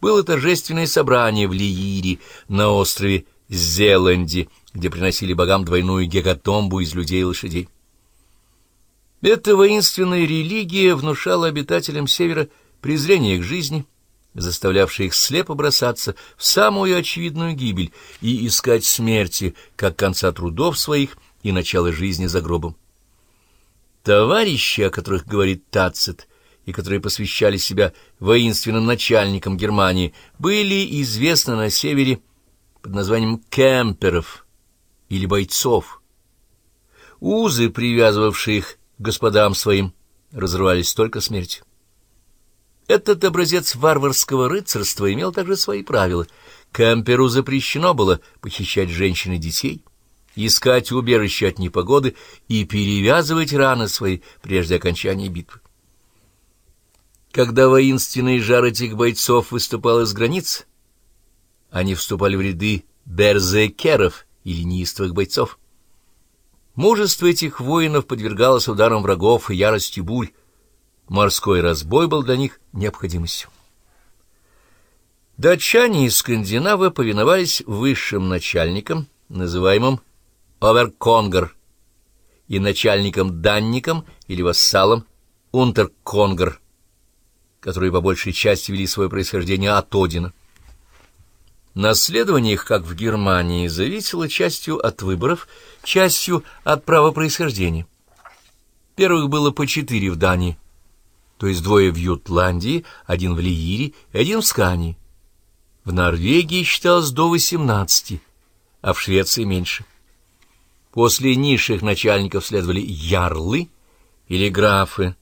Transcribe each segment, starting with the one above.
было торжественное собрание в Лиире на острове Зеланди, где приносили богам двойную гекатомбу из людей и лошадей. Эта воинственная религия внушала обитателям Севера презрение к жизни, заставлявшее их слепо бросаться в самую очевидную гибель и искать смерти, как конца трудов своих и начала жизни за гробом. Товарищи, о которых говорит Тацит, и которые посвящали себя воинственным начальникам Германии, были известны на севере под названием кемперов или бойцов. Узы, привязывавшие их к господам своим, разрывались только смертью. Этот образец варварского рыцарства имел также свои правила. Кемперу запрещено было похищать женщин и детей, искать убежище от непогоды и перевязывать раны свои прежде окончания битвы. Когда воинственный жар этих бойцов выступал из границ, они вступали в ряды берзекеров или неистовых бойцов. Мужество этих воинов подвергалось ударам врагов и ярости бурь. Морской разбой был для них необходимостью. Датчане и скандинавы повиновались высшим начальникам, называемым оверконгар, и начальникам-данникам или вассалам унтерконгар, которые по большей части вели свое происхождение от Одина. Наследование их, как в Германии, зависело частью от выборов, частью от права происхождения. Первых было по четыре в Дании, то есть двое в Ютландии, один в Лиире и один в Скании. В Норвегии считалось до восемнадцати, а в Швеции меньше. После низших начальников следовали ярлы или графы,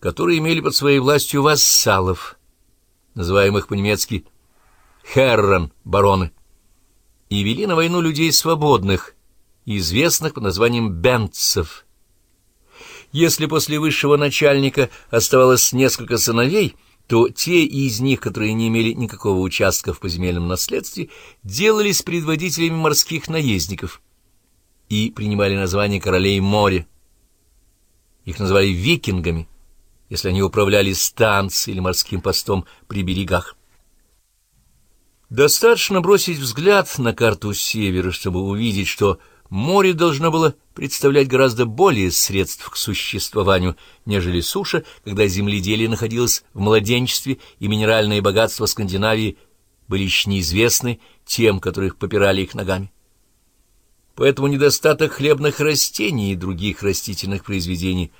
которые имели под своей властью вассалов, называемых по-немецки «херрен» — бароны, и вели на войну людей свободных, известных под названием бенцев. Если после высшего начальника оставалось несколько сыновей, то те из них, которые не имели никакого участка в поземельном наследстве, делались предводителями морских наездников — и принимали название королей моря. Их называли викингами, если они управляли станцией или морским постом при берегах. Достаточно бросить взгляд на карту севера, чтобы увидеть, что море должно было представлять гораздо более средств к существованию, нежели суша, когда земледелие находилось в младенчестве и минеральные богатства Скандинавии были еще неизвестны тем, которых попирали их ногами поэтому недостаток хлебных растений и других растительных произведений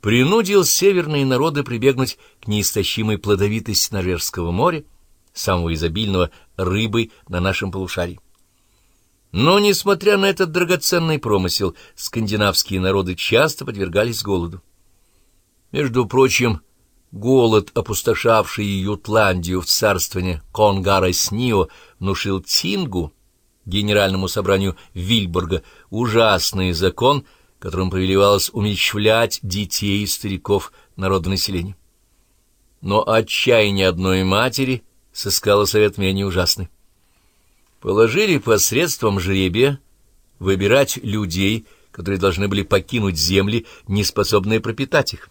принудил северные народы прибегнуть к неистощимой плодовитости Норвежского моря, самого изобильного рыбой на нашем полушарии. Но, несмотря на этот драгоценный промысел, скандинавские народы часто подвергались голоду. Между прочим, голод, опустошавший Ютландию в царствование Конгара Снио, внушил Тингу, Генеральному собранию Вильбурга ужасный закон, которым повелевалось умещвлять детей и стариков народонаселения. Но отчаяние одной матери сыскало совет менее ужасный. Положили посредством жребия выбирать людей, которые должны были покинуть земли, не способные пропитать их.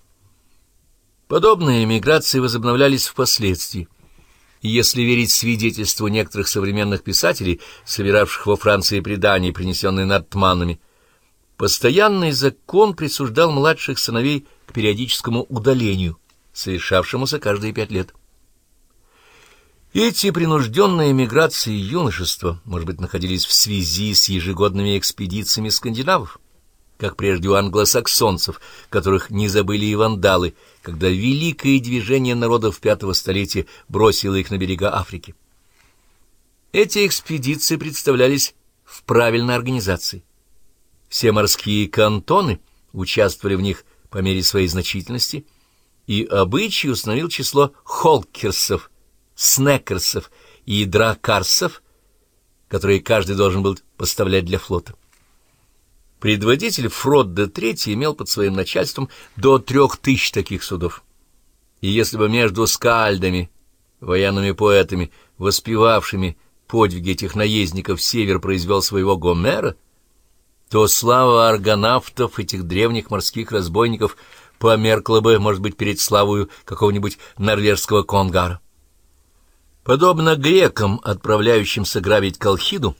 Подобные эмиграции возобновлялись впоследствии если верить свидетельству некоторых современных писателей, собиравших во Франции предания, принесенные нартманами, постоянный закон присуждал младших сыновей к периодическому удалению, совершавшемуся каждые пять лет. Эти принужденные миграции юношества, может быть, находились в связи с ежегодными экспедициями скандинавов как прежде у англосаксонцев, которых не забыли и вандалы, когда великое движение народов пятого столетия бросило их на берега Африки. Эти экспедиции представлялись в правильной организации. Все морские кантоны участвовали в них по мере своей значительности, и обычай установил число холкерсов, снекерсов и дракарсов, которые каждый должен был поставлять для флота. Предводитель Фродда III имел под своим начальством до трех тысяч таких судов. И если бы между скальдами, военными поэтами, воспевавшими подвиги этих наездников, север произвел своего Гомера, то слава аргонавтов, этих древних морских разбойников, померкла бы, может быть, перед славою какого-нибудь норвежского конгара. Подобно грекам, отправляющимся грабить Колхиду,